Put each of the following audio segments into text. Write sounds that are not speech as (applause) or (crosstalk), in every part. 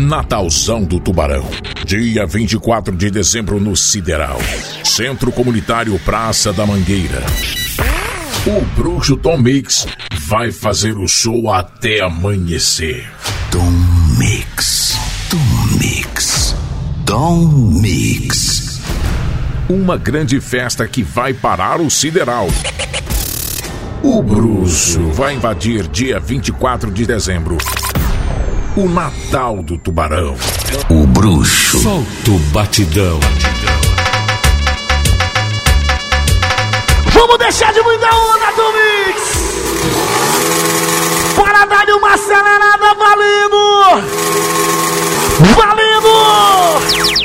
Natalzão do Tubarão. Dia 24 de dezembro no Sideral. Centro Comunitário Praça da Mangueira. O bruxo Tom Mix vai fazer o show até amanhecer. Tom Mix. Tom Mix. Tom Mix. Uma grande festa que vai parar o Sideral. O bruxo vai invadir dia 24 de dezembro. O Natal do Tubarão. O bruxo. Solta o batidão. Vamos deixar de muita onda do Mix! Para dar uma acelerada valendo! Valendo!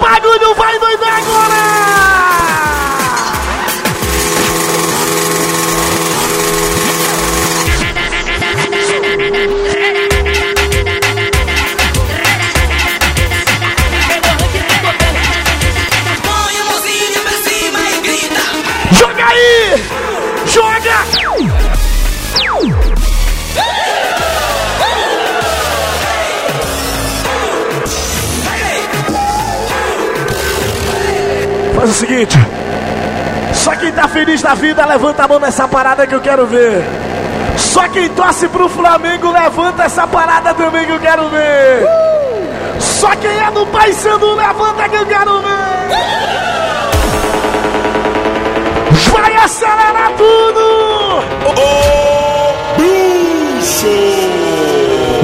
Bagulho vai doidar agora! Faz o seguinte. Só quem tá feliz da vida, levanta a mão nessa parada que eu quero ver. Só quem torce pro Flamengo, levanta essa parada também que eu quero ver. Só quem é do Paysandu, levanta que eu quero ver. Vai acelerar tudo!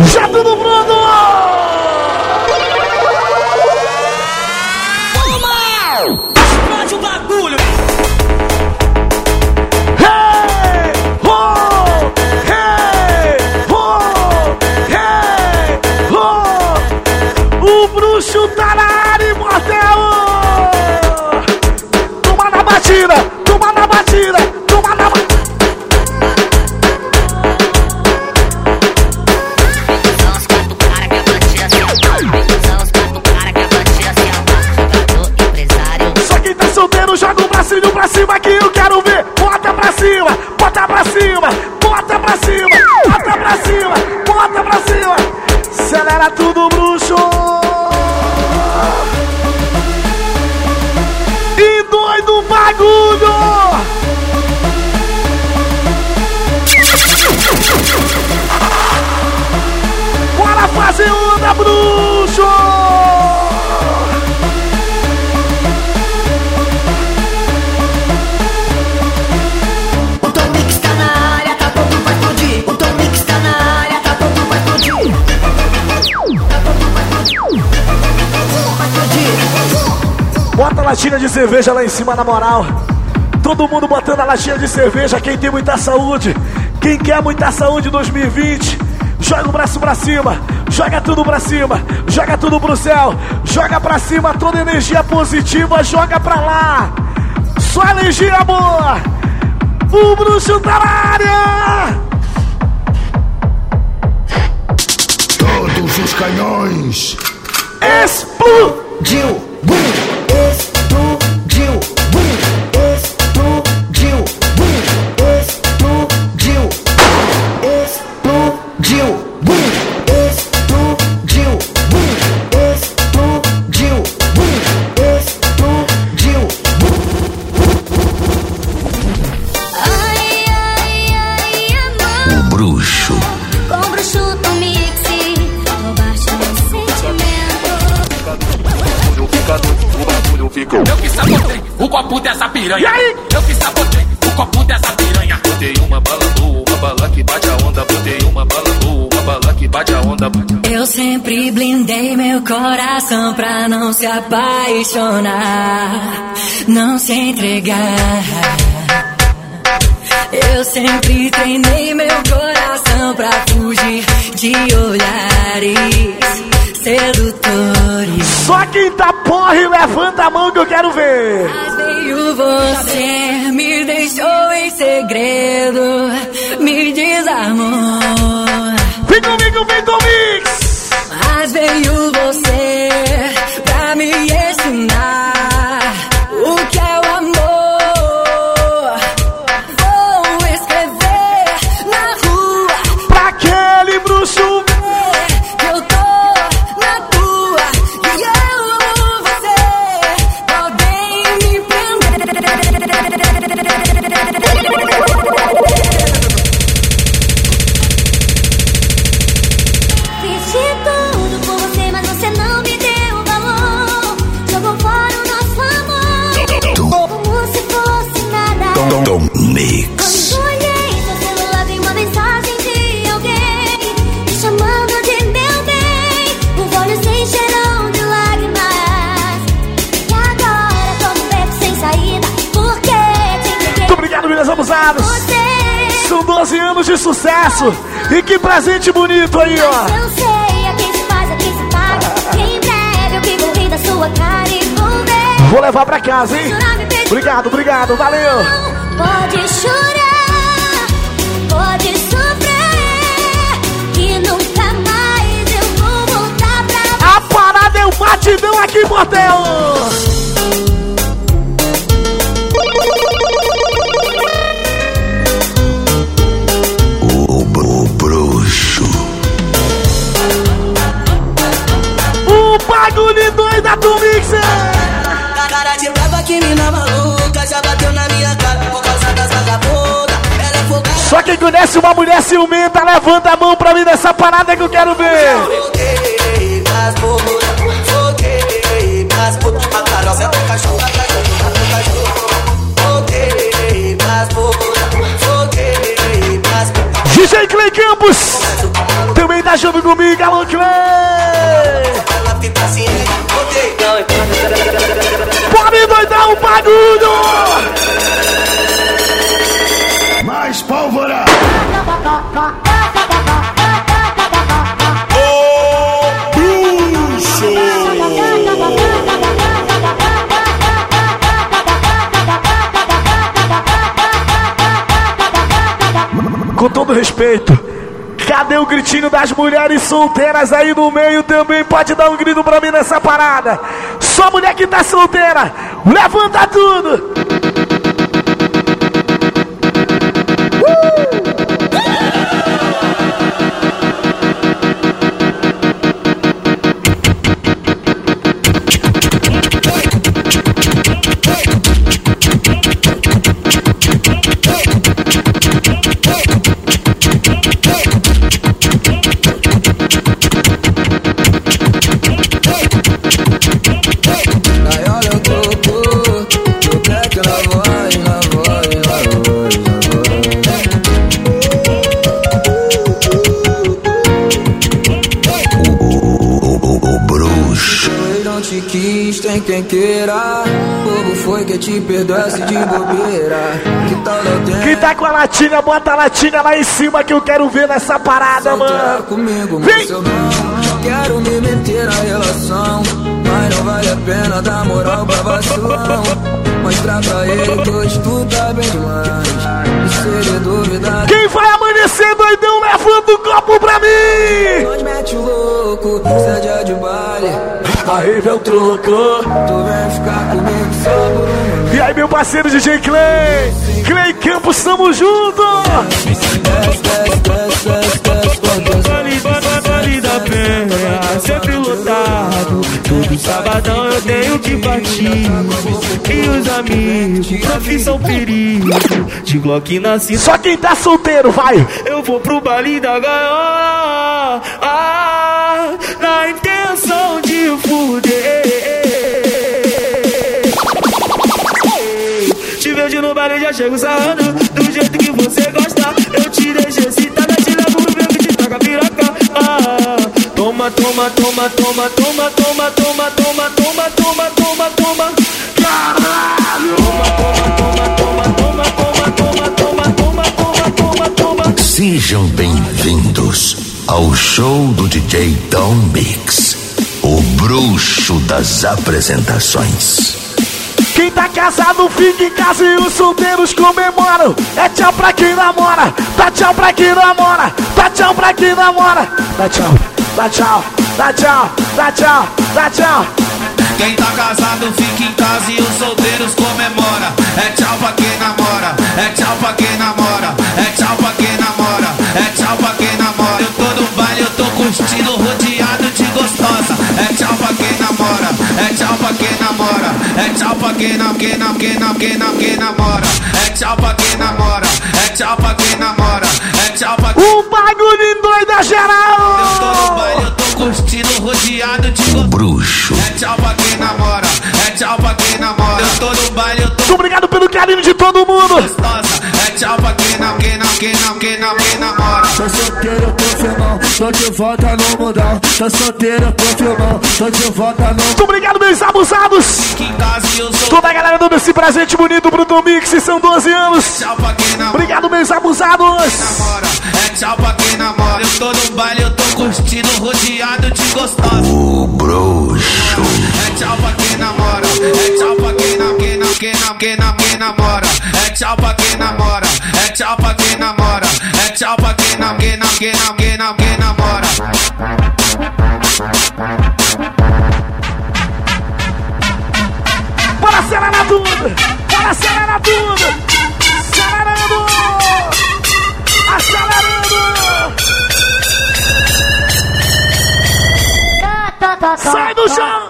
Já tudo pronto! Bota a latinha de cerveja lá em cima, na moral. Todo mundo botando a latinha de cerveja. Quem tem muita saúde, quem quer muita saúde em 2020, joga o braço pra cima. Joga tudo pra cima. Joga tudo pro céu. Joga pra cima toda energia positiva. Joga pra lá. Só energia boa. O bruxo tá na área. Todos os canhões. Explodiu. Bum! Se apaixonar, não se entregar. Eu sempre treinei meu coração pra fugir de olhares sedutores. Só quem tá porre, levanta a mão que eu quero ver. Mas veio você, me deixou em segredo, me desarmou. Vem comigo, vem com o Mix. Mas veio você aí, ó. Mas eu sei, aqui se faz, aqui se paga. Em breve eu que vou rir da sua cara e vou ver. Vou levar pra casa, hein? Obrigado, obrigado, valeu. Pode chorar, pode sofrer. Que nunca mais eu vou voltar pra A parada é o batidão aqui, Portel. Só quem conhece uma mulher ciumenta, levanta a mão pra mim nessa parada que eu quero ver. DJ Clay Campos também tá junto comigo, Alô Clay. Pode doidar o um bagulho. Pólvora. Com todo respeito, cadê o gritinho das mulheres solteiras aí no meio também? Pode dar um grito pra mim nessa parada. Só mulher que tá solteira, levanta tudo. Foi que te perdoasse de bobeira Que tal ter Quem tá com a latinha, bota a latinha lá em cima que eu quero ver nessa parada, mano. comigo, Vem. eu não Quero me meter na relação Mas não vale a pena dar moral pra vacilão Mostrar pra ele que hoje tu tá bem demais E se ele duvidar Quem vai amanhecer doidão, levanta o copo pra mim. Nós mete o louco, se é de baile A rave é o troco. Tu vem ficar comigo só por um E aí, meu parceiro DJ Clay. Clay Campos, tamo junto. Vale, vale, vale da pena, sempre lotado. Todo sabadão eu tenho que partir. E os amigos, profissão perigo. De Glock na cinta, Só quem tá solteiro, vai. eu vou pro baile da gaiola. Ah, na intenção de fuder. Te vejo no baile, já chego sarrando Do jeito que você gosta Eu te deixo excitada, te levo no meu que te taca piroca ah, Toma, toma, toma, toma, toma, toma, toma, toma, toma, toma, toma, toma Caralho! Toma, toma, toma, toma, toma, toma, toma, toma, toma, toma, toma Sejam bem-vindos ao show do DJ Tom Mix, o bruxo das apresentações. Quem tá casado fica em casa e os solteiros comemoram. É tchau pra quem namora, dá tchau pra quem namora, dá tchau pra quem namora. Dá tchau, dá tchau, dá tchau, dá tchau, dá tchau. Quem tá casado fica em casa e os solteiros comemora. É tchau pra quem namora, é tchau pra quem namora, pra quem namora, é tchau pra quem não, quem não, quem não, quem não, quem namora. É tchau pra quem namora, é tchau pra quem namora, é tchau pra quem O bagulho doido é eu tô no geral. baile, eu tô curtindo, rodeado de O bruxo. É tchau pra quem namora, é tchau pra quem namora. Eu tô no baile, eu tô Muito obrigado pelo carinho de todo mundo. gostosa. É tchau pra quem não, quem não, quem não, quem não, quem namora. Tô solteiro, tô firmão, tô de volta no mundão. Tô solteiro, tô firmão, tô de volta no Muito obrigado, meus abusados. Que em casa eu sou Toda a galera dando esse presente bonito pro Tom Mix, são 12 anos. tchau pra quem namora. Obrigado, meus abusados. É tchau pra quem namora. Eu tô no baile, eu tô curtindo, rodeado de gostosa. O bruxo. É tchau pra quem namora. É tchau pra quem não, quem não, quem não, quem não, quem namora. É tchau pra quem namora. É tchau pra quem namora. É tchau pra quem não, quem não, quem não, quem não, quem namora. Bora acelerar tudo. Bora acelerar tudo. Acelerando. Acelerando. Sai do chão.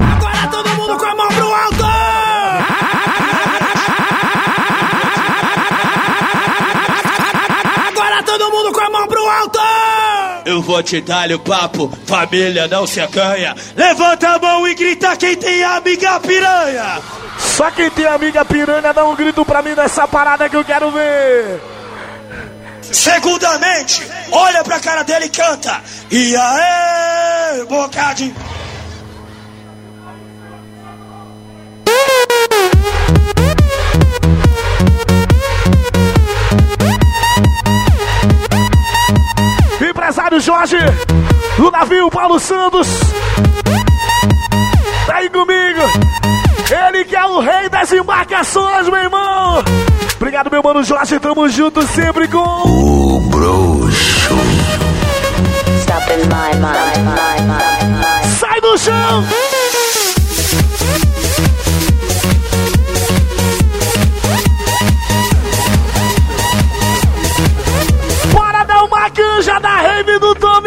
Agora todo mundo com a mão pro alto. Agora todo mundo com a mão pro alto. Eu vou te dar o papo, família não se acanha. Levanta a mão e grita quem tem amiga piranha. Só quem tem amiga piranha dá um grito pra mim nessa parada que eu quero ver. Segundamente, olha pra cara dele e canta. E aê, bocadinho. Empresário Jorge, do navio Paulo Santos. Tá aí comigo. Que é o rei das embarcações, meu irmão. Obrigado, meu mano Jorge. Tamo junto sempre com. O bruxo. Sai do chão! Bora dar uma canja da rave do Tom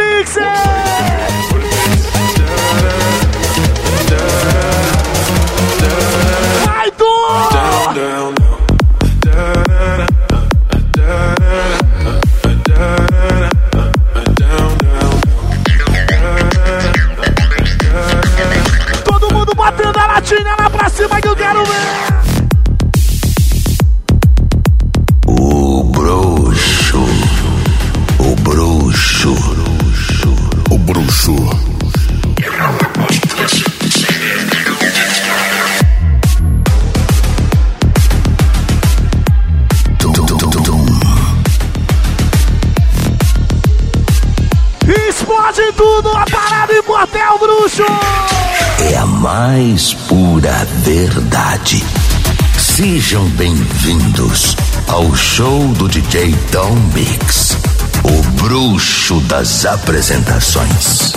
Sejam bem-vindos ao show do DJ Tom Mix, o bruxo das apresentações.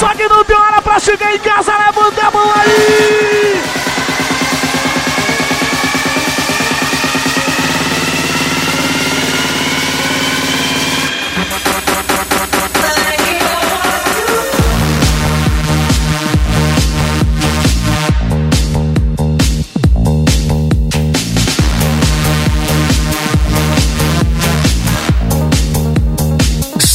Só que não tem hora pra chegar em casa, levanta a mão aí!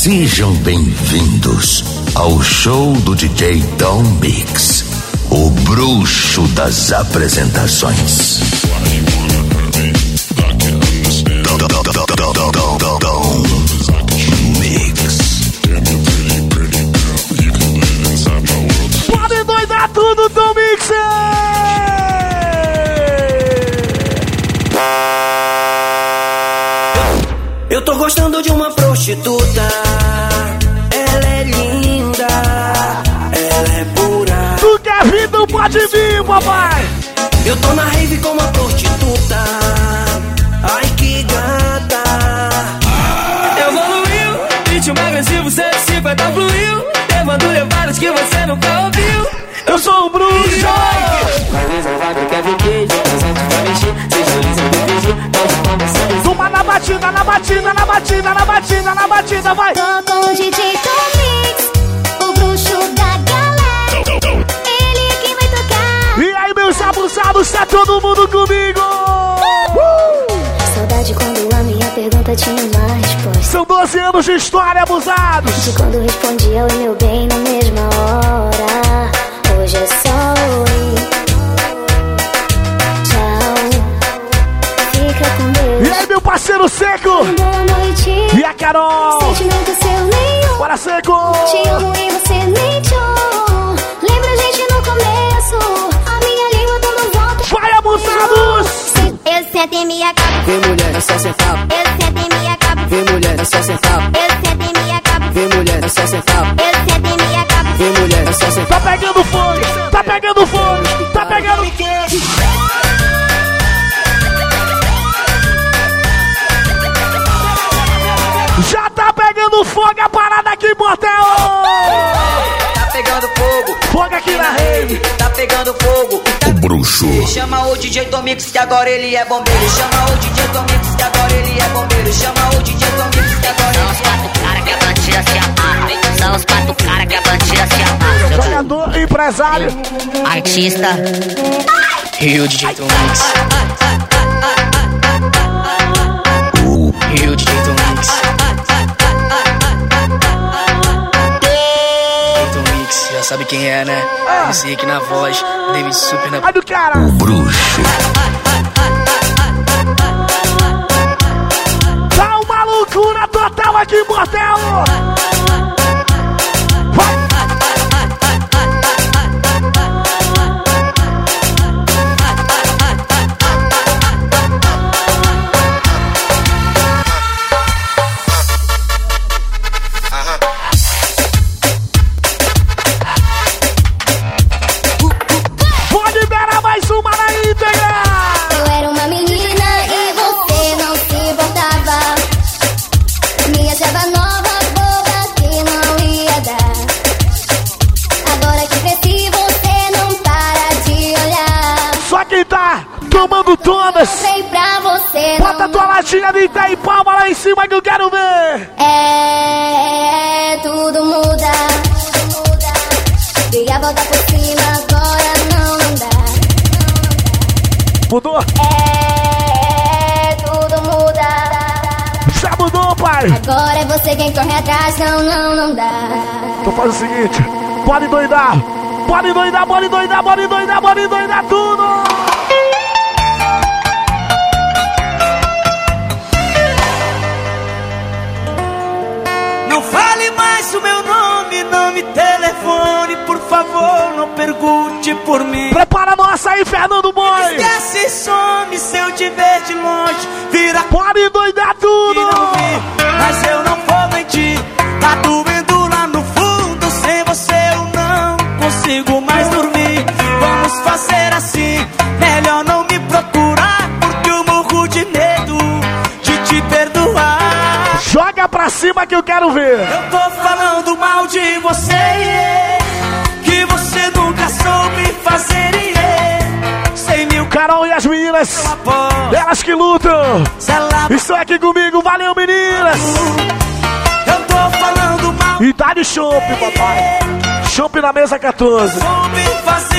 Sejam bem-vindos ao show do DJ Tom Mix, o bruxo das apresentações. Pode doidar tudo, Tom Mixer! Pode vir, papai! Eu tô na rave com uma prostituta. Ai que gata. Evoluiu, ritmo agressivo 150 fluiu. Levando levadas que você nunca ouviu. Eu sou o bruxo! Toma na batida, na batida, na batida, na batida, na batida, vai! Tô com o DJ todo mundo comigo! Saudade quando a minha pergunta tinha uma resposta. São 12 anos de história abusados! De quando respondia o meu bem na mesma hora. Hoje é só oi. Tchau. Fica com Deus. E aí, meu parceiro Seco! Noite. E a Carol! Sentimento seu nenhum. Bora, Seco! Te amo e você nem tchau. Lembra a gente no começo? Cama. Vem mulher, é só sentar. Chama o DJ Tomix que agora ele é bombeiro. Chama o DJ Tomix que agora ele é bombeiro. Chama o DJ Tomix que agora São os quatro cara que a bandida se amarra. São os quatro cara que a bandida se amarra. Jogador, empresário. Artista e o DJ Tomix. E o DJ sabe quem é, né? MC aqui na voz, David Super na Ai do cara! O bruxo. Tá uma loucura total aqui, Mortel! Latinha de Itaipalma lá em cima que eu quero ver! É, tudo muda. Dei a volta por cima, agora não, dá. Mudou? É, tudo muda. Já mudou, pai! Agora é você quem corre atrás, não, não, não dá. Então faz o seguinte, pode doidar! Pode doidar, pode doidar, pode doidar, pode doidar tudo! Favor, não pergunte por mim. Prepara a nossa aí, Fernando Boi! Esquece, some, se eu te ver de longe, vira Pode doidar tudo! Mas eu não vou mentir, tá doendo lá no fundo. Sem você eu não consigo mais dormir. Vamos fazer assim, melhor não me procurar, porque eu morro de medo de te perdoar. Joga pra cima que eu quero ver! Eu tô falando mal de você, soube fazer. Cem mil Carol e as meninas, elas que lutam, ela estão aqui comigo, valeu meninas! Eu tô falando mal E tá de chopp, papai! Chopp na mesa 14! soube fazer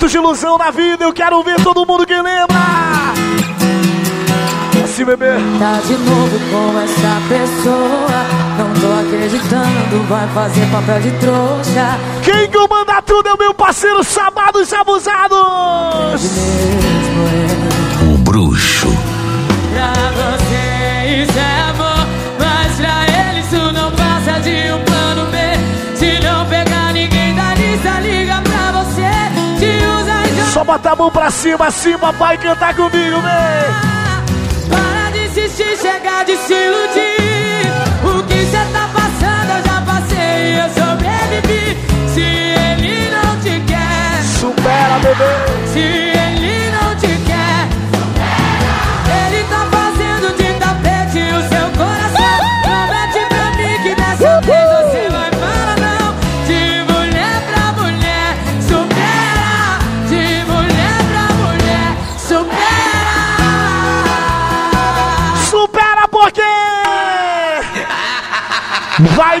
momentos de ilusão na vida, eu quero ver todo mundo que lembra! Assim, bebê! Tá de novo com essa pessoa. Não tô acreditando, vai fazer papel de trouxa. Quem comanda tudo é o meu parceiro Chamados Abusados! Só botar a mão pra cima, assim, papai, cantar comigo, vem! Para de insistir, chega de se iludir. O que cê tá passando eu já passei e eu sobrevivi. Se ele não te quer, Supera, bebê! se ele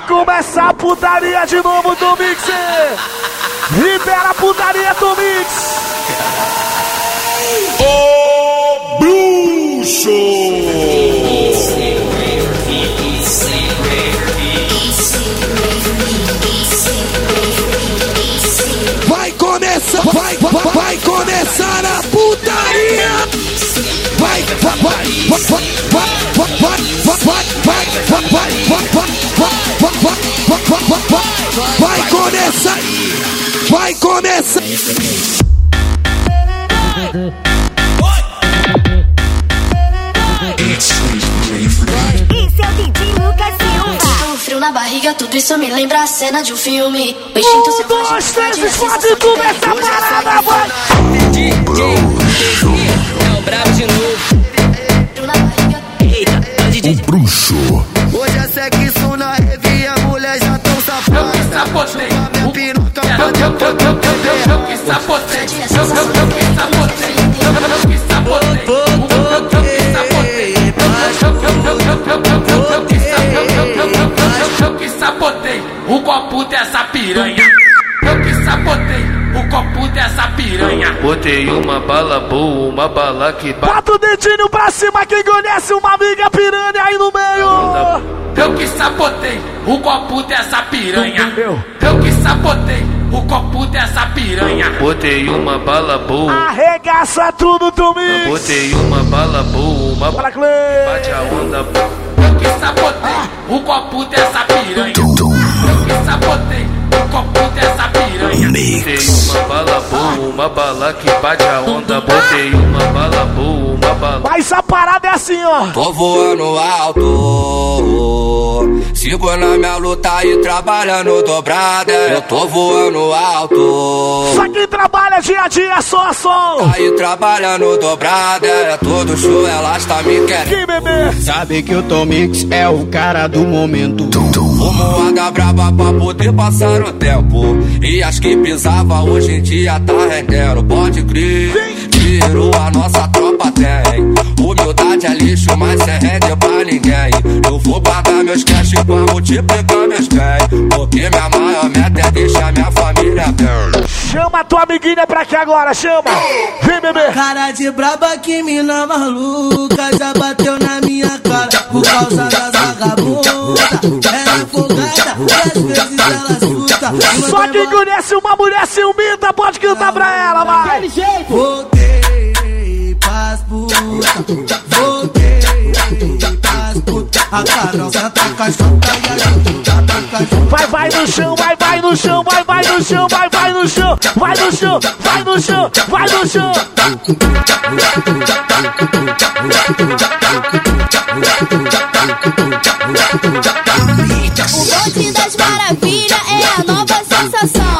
Vai começar a putaria de novo do Mixer. Libera a putaria do Mix. O Bruxo. Começar, vai começar. Isso é Didi Lucas Silva. Um frio na barriga, tudo isso me lembra a cena de um filme. Um, dois, três, e pode começar a parada, vai. O copo dessa piranha. Eu que sapotei o copo dessa piranha. Botei uma bala boa, uma bala que Bota o dedinho pra cima, quem conhece uma amiga piranha aí no meio. Eu que sabotei o copo dessa piranha. Eu que sabotei o copo dessa piranha. Botei uma bala boa. Arregaça tudo, Tominho. Botei uma bala boa, uma bala bate a onda. Eu que sabotei o copo dessa piranha. Eu que sabotei o copo dessa piranha. Botei uma bala boa, uma bala que bate a onda. Botei uma bala boa, uma bala. Mas a parada é assim, ó. Tô voando alto. Sigo na minha luta e trabalhando dobrada. Eu tô voando alto. Só quem trabalha dia a dia, só a sol. Aí trabalhando dobrada. É todo show, elas tá me querendo. Que bebê. Sabe que o Tom Mix é o cara do momento. Moada braba pra poder passar o tempo. E as que pisava hoje em dia tá rendendo. Pode crer, tirou a nossa tropa tem. Humildade é lixo, mas cê rende pra ninguém. Eu vou guardar meus cash pra multiplicar meus bens. Porque minha maior meta é deixar minha família bem. Chama tua amiguinha pra cá agora, chama. Vem, bebê. Cara de braba que mina maluca já bateu na minha cara por causa das vagabundas. Só quem conhece uma mulher ciumenta pode cantar pra ela, vai. Voltei pras putas, voltei pras putas. A Carol senta caixota e a Jujuta tá caixota. Vai, vai no chão, vai, vai no chão, vai, vai no chão, vai, vai no chão, vai no chão, vai no chão, vai no chão. Das maravilhas é a nova sensação.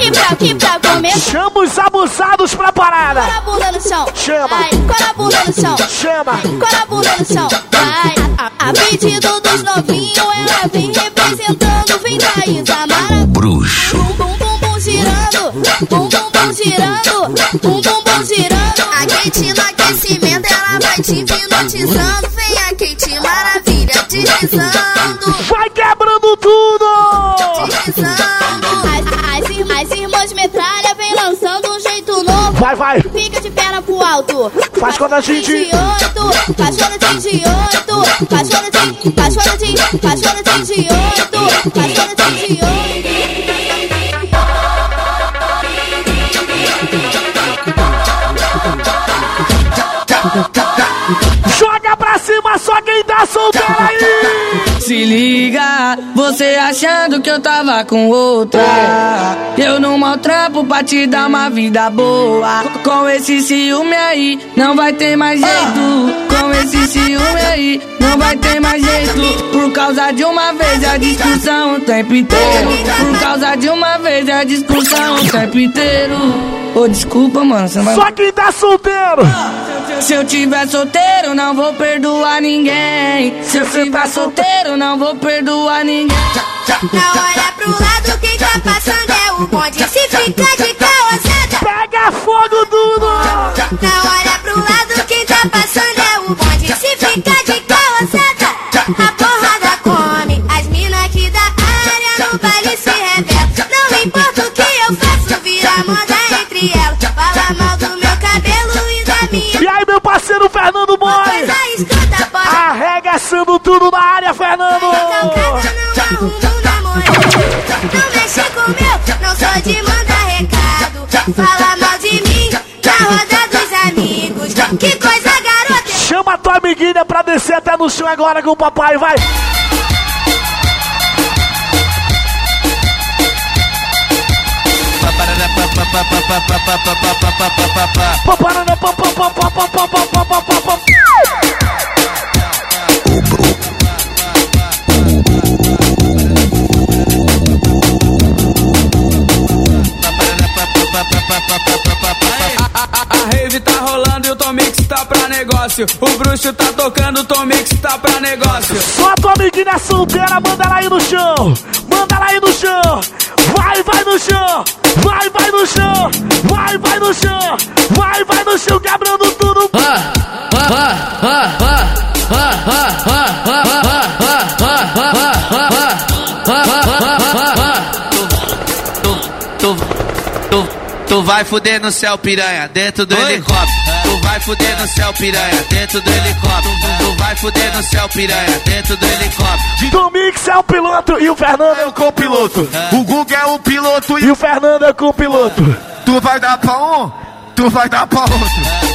E pra, e pra comer, Chama os abusados pra parada. cora a bunda no chão. Chama. Ai, cora a bunda no chão. Chama. Cora a bunda no chão. Vai. A, a pedido dos novinhos, ela vem representando. Vem daí, Zamara. Bruxo. Bum, bum, bum, bum, girando. Bum, bum, bum, girando. Bum, bum, bum, girando. A Kate no aquecimento, ela vai te hipnotizando. Vem deslizando. Vai quebrando tudo. Deslizando. As, as, as irmãs metralha vem lançando um jeito novo. Vai, vai. Fica de perna pro alto. Faz quando a gente- De oito. Faz quando a gente de oito. Faz quando a gente. Faz quando gente. Faz quando a gente de oito. Faz quando de oito. Se liga, você achando que eu tava com outra. Eu não maltrapo pra te dar uma vida boa. Com esse ciúme aí, não vai ter mais jeito. Com esse ciúme aí, não vai ter mais jeito. Por causa de uma vez a discussão o tempo inteiro. Por causa de uma vez a discussão o tempo inteiro. Ô, desculpa, mano, vai. Só quem tá solteiro. Se eu tiver solteiro, não vou perdoar ninguém. Se eu tiver solteiro, não vou perdoar ninguém. Não olha pro lado, quem tá passando é o bonde. Se fica de calçada, pega fogo duro. Não olha pro lado, quem tá passando é o bonde. Se fica de calçada, a porrada come. As minas que da área no baile se rebelam. Não importa o que eu faço, vira moda entre elas. Fernando Boy? Arregaçando tudo na área, Fernando! Não mexe com meu, não sou de mandar recado. Fala mal de mim na roda dos amigos. Que coisa, garota. Chama a tua amiguinha pra descer até no chão agora com o papai, vai! Tá negócio. O bruxo tá tocando, o Tomix tá pra negócio. Só a tua amiguinha solteira, manda ela aí no chão! Revolution, vai fuder no céu, piranha, dentro do helicóptero. Tu vai fuder no céu, piranha, dentro do helicóptero. Tu vai fuder no céu, piranha, dentro do helicóptero. Domix é o piloto e o Fernando é o copiloto. O Guga é o piloto E o Fernando é o copiloto. Tu vai dar pra um, tu vai dar pra outro.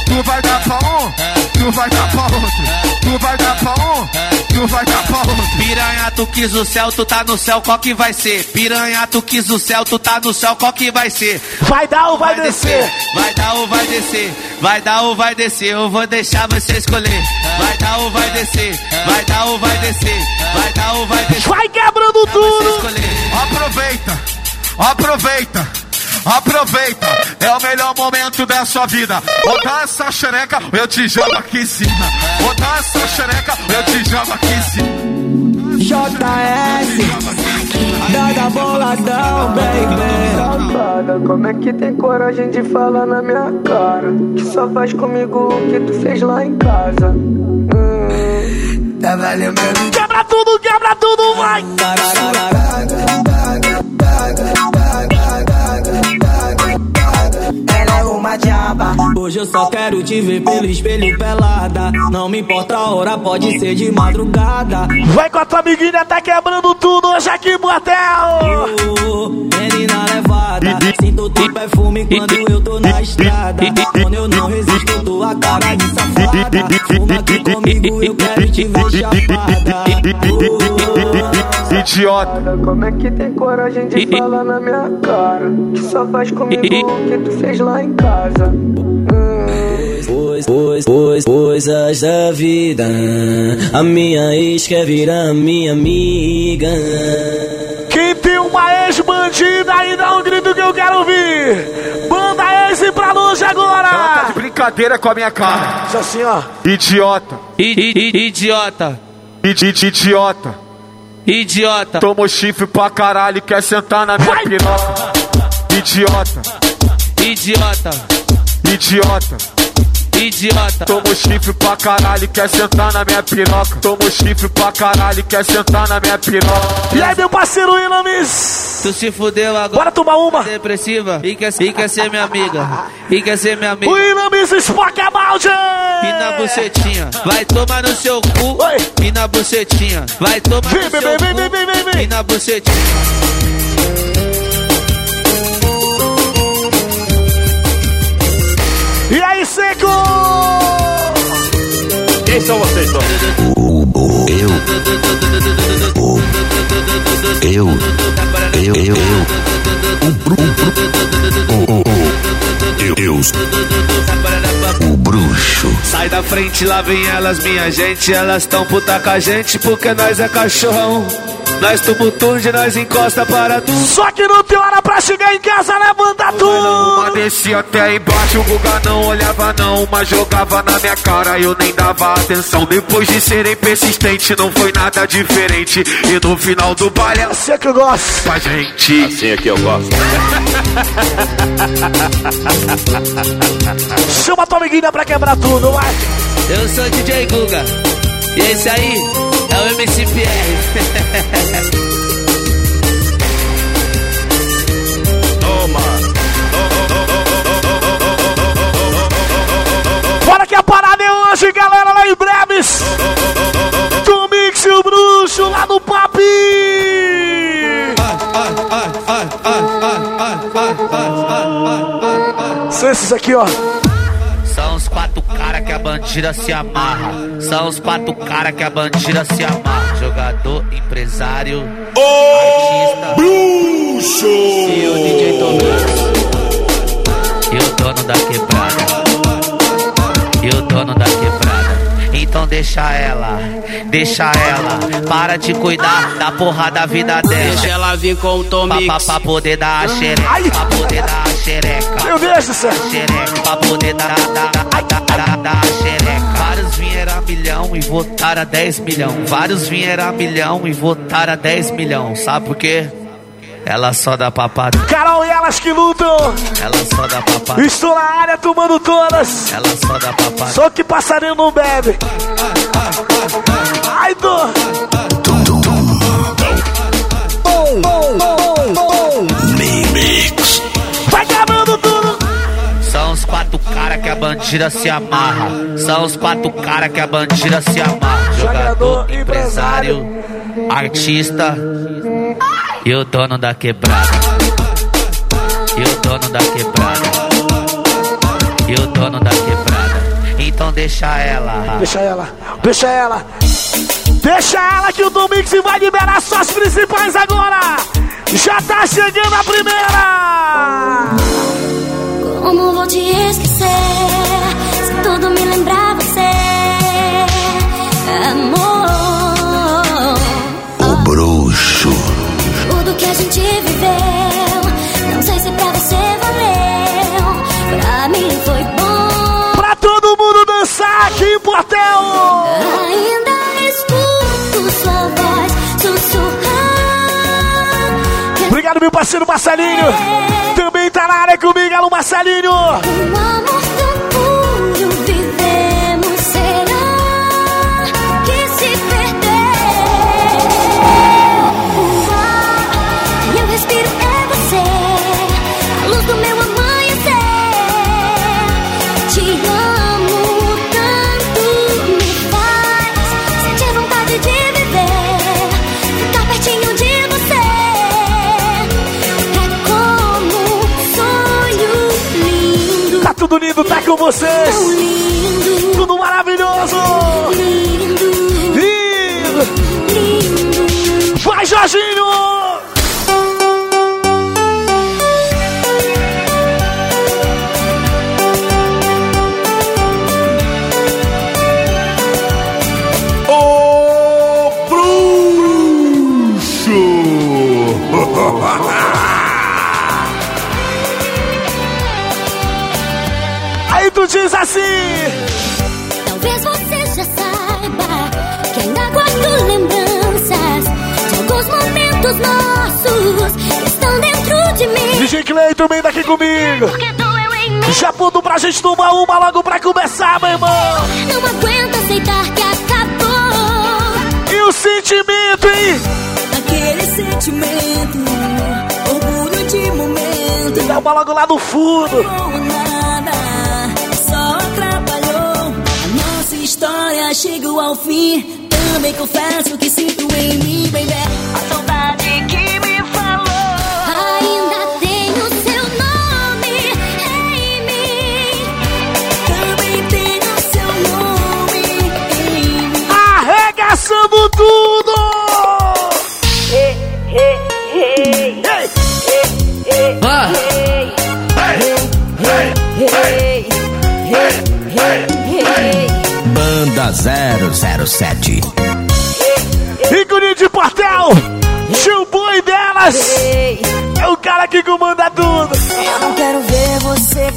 Tu vai dar pra um, tu vai dar pra outro. Tu vai dar pra um, tu vai dar pra. Piranha, tu quis o céu, tu tá no céu, qual que vai ser? Piranha, tu quis o céu, tu tá no céu, qual que vai ser? Vai dar ou vai descer? Vai dar ou vai descer? Vai dar ou vai descer? Eu vou deixar você escolher. Vai dar ou vai descer? Vai dar ou vai descer? Vai dar ou vai descer? Vai quebrando tudo! Aproveita, aproveita. Aproveita, é o melhor momento da sua vida. Botar essa xereca, eu te jogo aqui em cima. Botar essa xereca, eu te jogo aqui em cima. JS, Daga boladão, baby. Safada, como é que tem coragem de falar na minha cara? Que só faz comigo o que tu fez lá em casa. Hum, tá valendo meu Quebra tudo, quebra tudo, vai! Uma diaba. Hoje eu só quero te ver pelo espelho pelada. Não me importa a hora, pode ser de madrugada. Vai com a tua amiguinha, tá quebrando tudo hoje aqui! Oh, menina levada, sinto teu perfume quando eu tô na estrada. Quando eu não resisto, tua cara de safada. Fuma aqui comigo, eu quero te ver chapada. Idiota. Como é que tem coragem de falar na minha cara? Que só faz comigo o que tu fez lá em casa. Hum, Pois, pois, pois, coisas da vida. A minha ex quer virar minha amiga. Quem tem uma ex-bandida aí dá um grito que eu quero ouvir! Manda esse pra longe agora! Tá de brincadeira com a minha cara. Isso assim, ó. Idiota. idiota. idiota. Idiota. Tomou chifre pra caralho e quer sentar na minha piroca. Idiota. Idiota. Idiota. Idiota. Tomou chifre pra caralho e quer sentar na minha piroca. Tomou chifre pra caralho e quer sentar na minha piroca. E aí, meu parceiro Ilamis? Tu se fudeu agora. Bora tomar uma. Depressiva. E quer, e quer ser minha amiga. E quer ser minha amiga. O Ilamis Spock é balde! E na bucetinha, vai tomar no seu cu. E na bucetinha, vai tomar Vem, no vem, seu vem, cu. vem, vem, vem, vem. E na bucetinha. Quem são vocês dois? Eu. Eu. Eu. Eu. O bru. O, o, o. Eu. Eu. O bruxo. Sai da frente, lá vem elas, minha gente. Elas tão puta com a gente porque nós é cachorrão. Nós tumultude, nós encosta para tudo. Só que não tem hora pra chegar em casa, levanta tudo! Uma descia até embaixo, o Guga não olhava não, mas jogava na minha cara, eu nem dava atenção. Depois de serem persistentes, não foi nada diferente. E no final do baile, ela Assim é que eu gosto. com a gente. Assim é que eu gosto. (laughs) Chama tua amiguinha pra quebrar tudo, vai! Eu sou DJ Guga. E esse aí é o MCPR. Toma. Bora que a parada é hoje, galera, lá em breves. Com Mix e o Bruxo lá no Papi. São esses aqui, ó bandida se amarra. São os quatro cara que a bandida se amarra. Jogador, empresário, artista. Bruxo! E o DJ Tomás. E o dono da quebrada. E o dono da quebrada. Então deixa ela, deixa ela. Para de cuidar da porra da vida dela. Deixa ela vir com o Tom Pra, pra, pra poder dar a xereca. Pra poder dar a xereca. Meu Deus do céu. Xereca. Pra poder dar, dar, dar, dar, dar, xereca. Vários vieram a milhão e votaram a 10 milhão. Vários vieram a milhão e votaram a 10 milhão. Sabe por quê? Ela só dá papada. Carol e elas que lutam. Ela só dá papada. Estou na área tomando todas. Ela só dá papada. Só que passarinho não bebe. Ai, dor. A bandida se amarra. São os quatro cara que a bandida se amarra. Jogador, empresário, artista e o dono da quebrada. E o dono da quebrada. E o dono da quebrada. Então deixa ela. Deixa ela, deixa ela. Deixa ela que o Domingos vai liberar suas principais agora. Já tá chegando a primeira. Como vou te esquecer se tudo me lembrar você, amor? O bruxo. Tudo que a gente viveu, não sei se pra você valeu. Pra mim foi bom. Pra todo mundo dançar aqui em Portel. Ainda escuto sua voz sussurrar. Obrigado, meu parceiro Marcelinho. Também tá na área comigo, alô Marcelinho. Um amor com vocês. Tudo maravilhoso. Lindo. Lindo. Vai, Jorginho. Momentos nossos que estão dentro de mim. DJ Clay também daqui comigo. Já puto pra gente tomar uma logo pra começar, meu irmão. Não aguento aceitar que acabou. E o sentimento, hein? Aquele sentimento, orgulho de momento. Dá uma logo lá no fundo. Nada, só atrapalhou. A nossa história chegou ao fim. Também confesso que sinto em mim, baby. A saudade Arregaçando tudo. Ei, ei, ei. Ei. Ah, Banda 007. Ícone de Portel. Tio Boi delas. É o cara que comanda tudo. Eu não quero ver você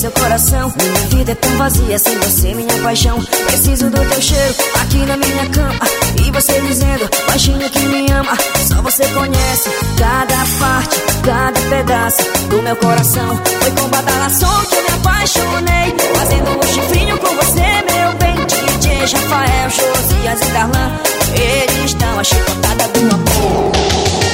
seu coração. Minha vida é tão vazia sem você, minha paixão. Preciso do teu cheiro aqui na minha cama. E você dizendo, baixinho que me ama. Só você conhece cada parte, cada pedaço do meu coração. Foi com badalação que me apaixonei. Fazendo um chifrinho com você, meu bem. DJ Rafael, Josias e Darlan. Eles estão a chicotada do amor.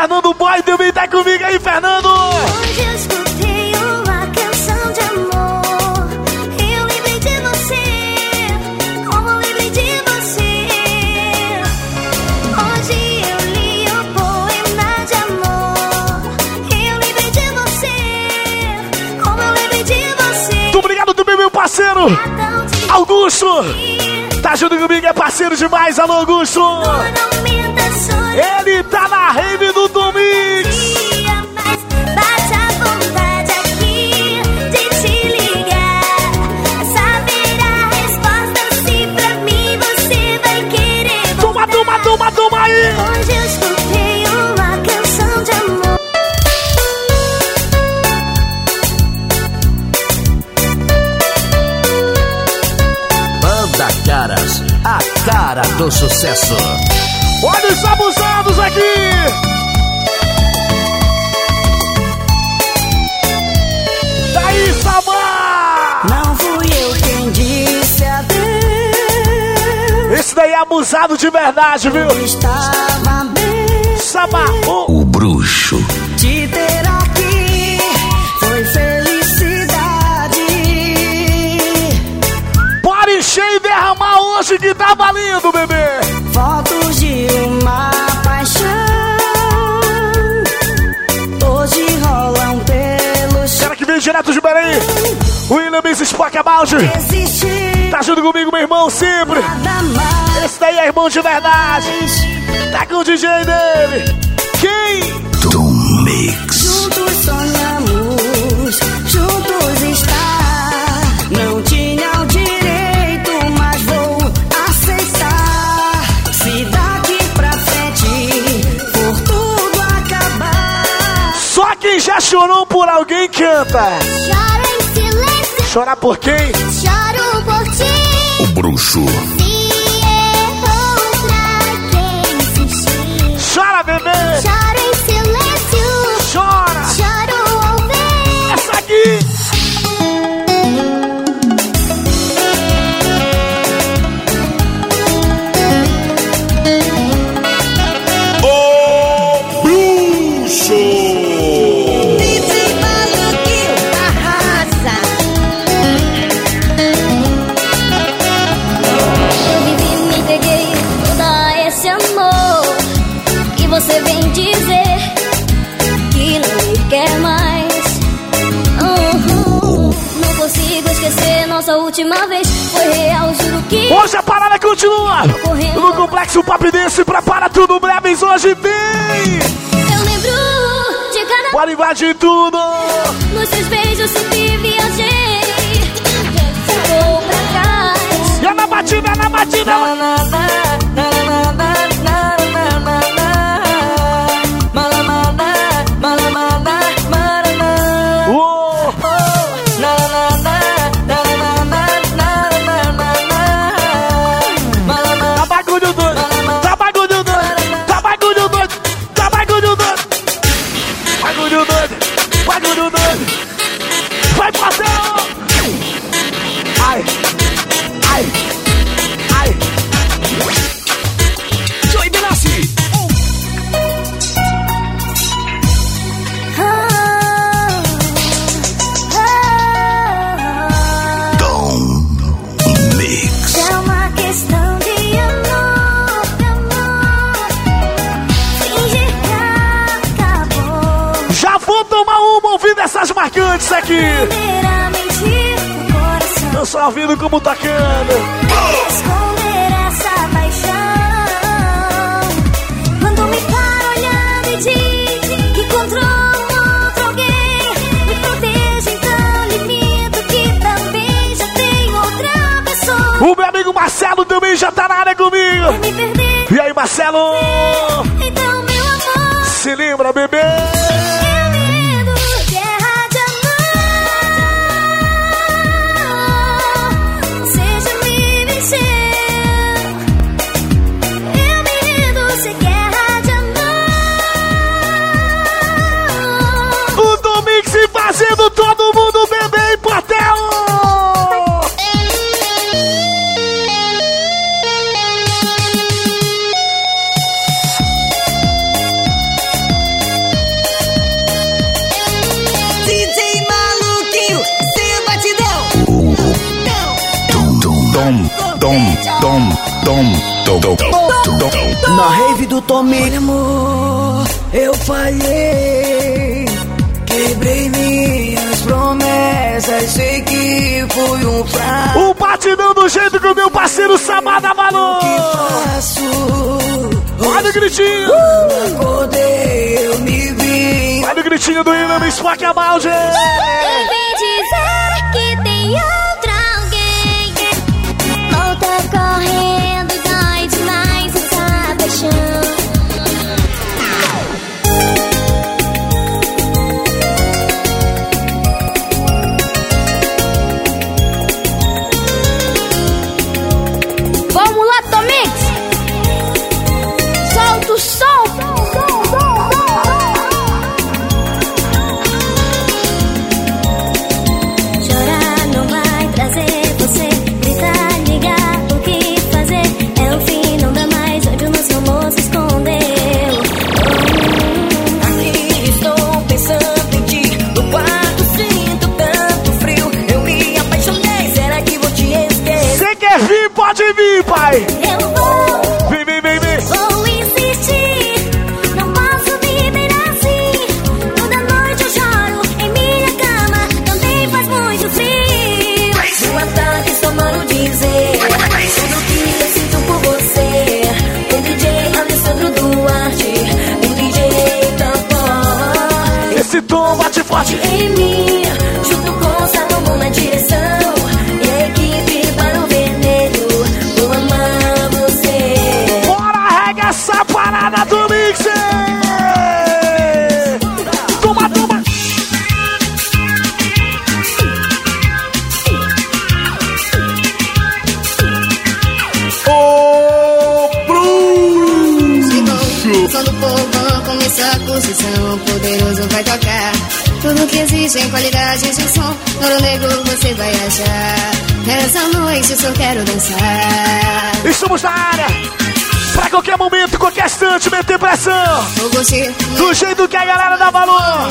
Fernando Boy também tá comigo aí, Fernando. Hoje eu escutei uma canção de amor. Eu lembrei de você, como lembrei de você. Hoje eu li o poema de amor. Eu lembrei de você, como eu lembrei de você. Muito obrigado também, meu parceiro. Augusto. Tá junto comigo, é parceiro demais. Alô, Augusto. Ele a cara do sucesso. Olha os abusados aqui. Daí, Samar. Não fui eu quem disse adeus. Esse daí é abusado de verdade, viu? Estava bem. Samar, o O bruxo. Derramar hoje que tá valendo, bebê. Fotos de uma paixão. Hoje rolam pelos. Cara que vem direto de Belém. William Miss Spock Balde. Tá junto comigo, meu irmão, sempre. Esse daí é irmão de verdade. Tá com o DJ dele. Quem? Chorou por alguém canta. Chora em silêncio, Chorar por quem? choro por ti. O bruxo. Se errou pra quem insistir. Chora, bebê. Hoje tem. Eu lembro de cada. Pode invadir tudo. Nos seus beijos sempre viajei. Ficou pra trás. E é na batida, é na batida. Uou. Mentir. Eu só ouvindo como tocando. Esconder essa paixão. Quando me para olhando e diz que encontrou um outro alguém. Me protege, então limito que também já tem outra pessoa. O meu amigo Marcelo também já tá na área comigo. Perder, E aí, Marcelo? então meu amor. Se lembra, bebê? Do Tommy. Olha, amor, eu falhei. Quebrei minhas promessas. Sei que fui um fraco. O batidão do jeito que o meu parceiro Samada falou. Olha o gritinho. Acordei, eu me vi. Olha o gritinho do Inami Spock a balde. Eu vim dizer que tem noite só quero dançar. Estamos na área. Pra qualquer momento, qualquer instante, meter pressão. Do jeito que a galera dá valor.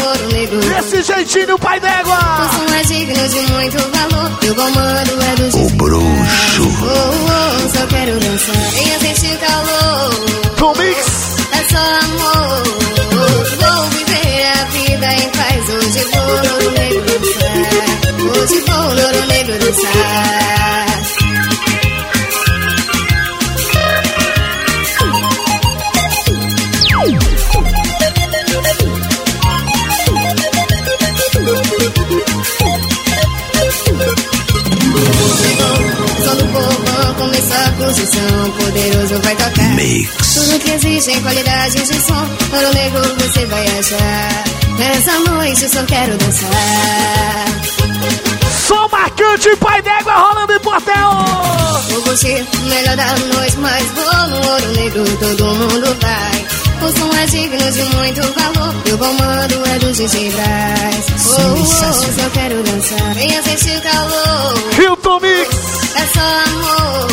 Desse jeitinho, pai d'égua. é digno de muito valor. E o comando é do O bruxo. Só quero dançar. Venha sentir calor. Com mix. É só amor. Vou viver a vida em paz. Hoje vou no ouro negro dançar. Hoje vou no ouro negro dançar. Começou a posição. Poderoso vai tocar. Mix. Tudo que existe em qualidade de som. Ouro negro você vai achar. Nessa noite só quero dançar. Som marcante, pai d'égua rolando em portel. Vou curtir melhor da noite, mas vou no ouro negro, todo mundo vai. O som é digno de muito valor, e o comando é do DJ Braz. Oh, oh, só quero dançar, venha sentir o calor. Hilton Mix. É só amor,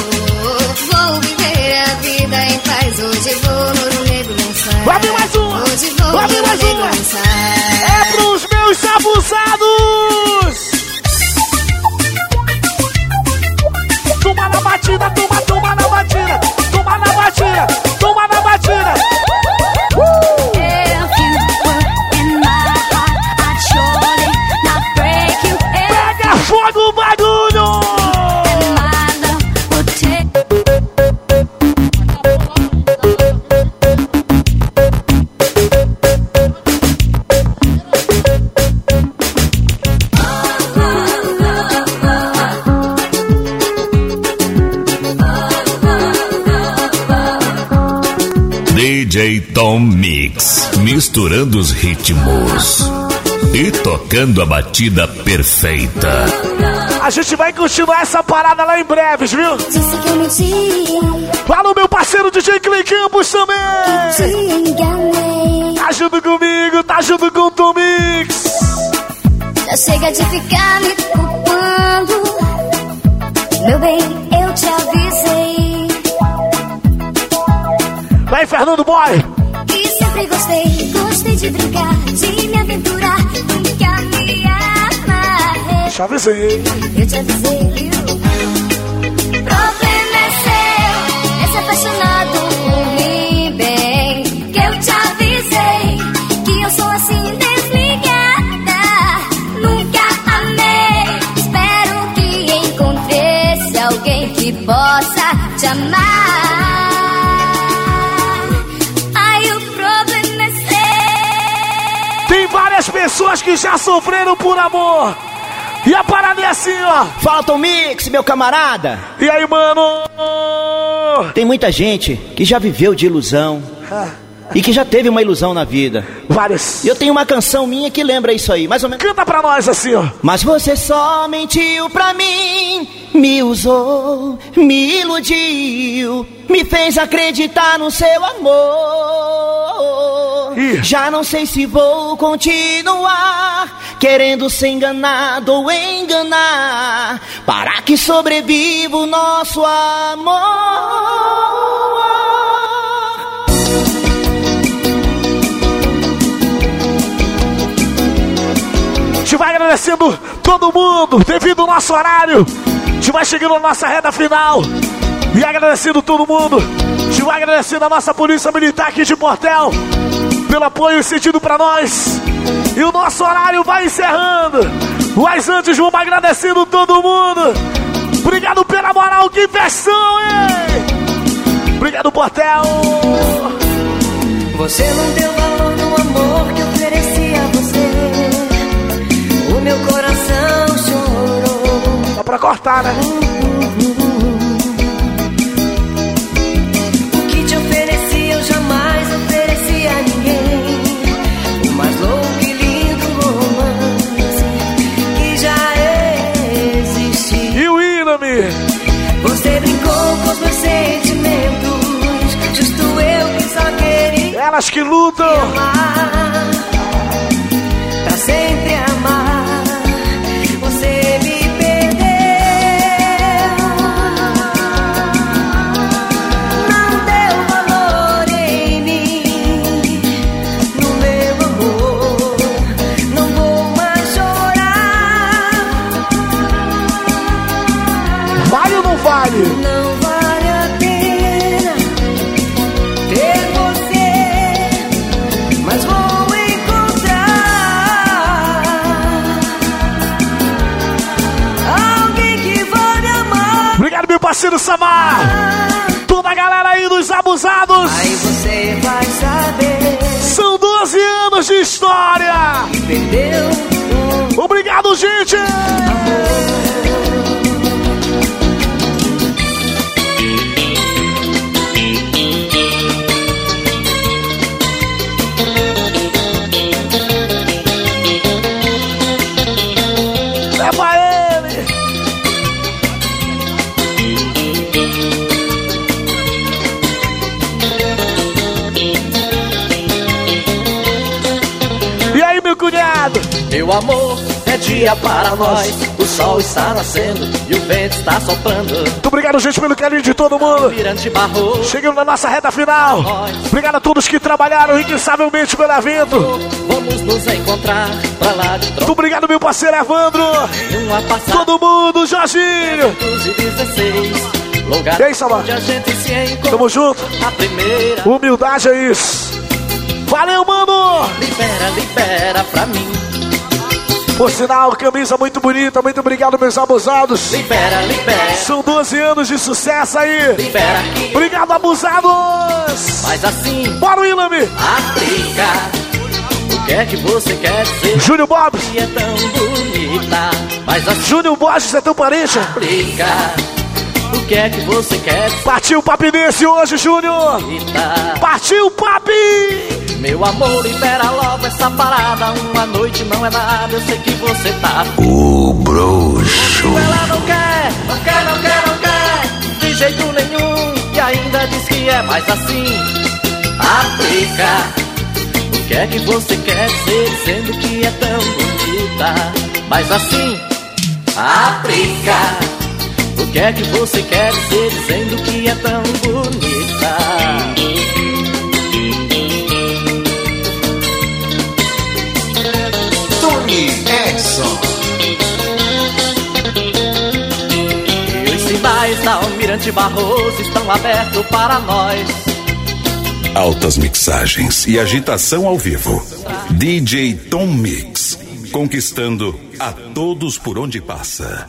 vou viver a vida em paz. Hoje vou no negro dançar. Sobe mais uma. Hoje vou Sobe ouro mais uma. É pros meus abusados. Toma na batida, toma, toma na batida. Toma na batida, tocando a batida perfeita. A gente vai continuar essa parada lá em breves, viu? Disse que eu menti, Fala o meu parceiro DJ Clay Campos te também. enganei. Tá junto comigo, tá junto com o Tom Mix. Já chega de ficar me culpando. Meu bem, eu te avisei. Vai, Fernando Boy. E sempre gostei, gostei de brincar, de me aventurar te avisei. Eu te avisei. O problema é seu, é se apaixonado por mim bem. Que eu te avisei que eu sou assim desligada. Nunca amei. Espero que encontre se alguém que possa te amar. É pessoas que já sofreram por amor e a parada é assim, ó. Falta um mix, meu camarada. E aí, mano? Tem muita gente que já viveu de ilusão. E que já teve uma ilusão na vida. Várias. E eu tenho uma canção minha que lembra isso aí, mais ou menos. Canta pra nós assim, ó. Mas você só mentiu pra mim, me usou, me iludiu, me fez acreditar no seu amor. Já não sei se vou continuar, querendo ser enganado ou enganar, para que sobreviva o nosso amor. A gente vai agradecendo todo mundo, devido ao nosso horário. A gente vai chegando na nossa reta final. E agradecendo todo mundo. A gente vai agradecendo a nossa polícia militar aqui de Portel. Pelo apoio e sentido pra nós. E o nosso horário vai encerrando. Mas antes, vamos agradecendo todo mundo. Obrigado pela moral, que versão, hein? Obrigado, Portel. Você não deu valor no amor que ofereci a você. O meu coração chorou. Dá pra cortar, né? Elas que lutam. Toda a galera aí dos abusados. Meu amor, é dia para nós. O sol está nascendo e o vento está soprando. Muito obrigado, gente, pelo carinho de todo mundo. Chegando na nossa reta final. Obrigado a todos que trabalharam incansavelmente pelo evento. Vamos nos encontrar pra lá de Muito obrigado, meu parceiro Evandro. Todo mundo, Jorginho. 216. Lugar E aí, Samar? Tamo junto. A primeira. Humildade é isso. Valeu, mano. Libera, libera pra mim. Por sinal, camisa muito bonita. Muito obrigado, meus abusados. Libera, libera. São 12 anos de sucesso aí. Libera aqui. Obrigado, abusados. Mas assim. Bora, Willami. Aplica. O que é que você quer dizer? Júnior Bob. É tão bonita. Mas assim. Júnior Borges é teu parente. Aplica. O que é que você quer? Partiu o papi desse hoje, Júnior. Partiu o papi. Meu amor, libera logo essa parada. Uma noite não é nada, eu sei que você tá. O bruxo. Ela não quer, não quer, não quer, não quer. De jeito nenhum. E ainda diz que é mais assim. Aplica. O que é que você quer dizer dizendo que é tão bonita? Mas assim. Aplica. O que é que você quer dizer dizendo que é tão bonita? Tony Edson. E os sinais da Almirante Barroso estão abertos para nós. Altas mixagens e agitação ao vivo. DJ Tom Mix. Conquistando a todos por onde passa.